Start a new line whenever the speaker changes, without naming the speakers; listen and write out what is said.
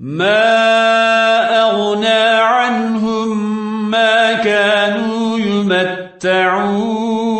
ما أغنى عنهم ما كانوا يمتعون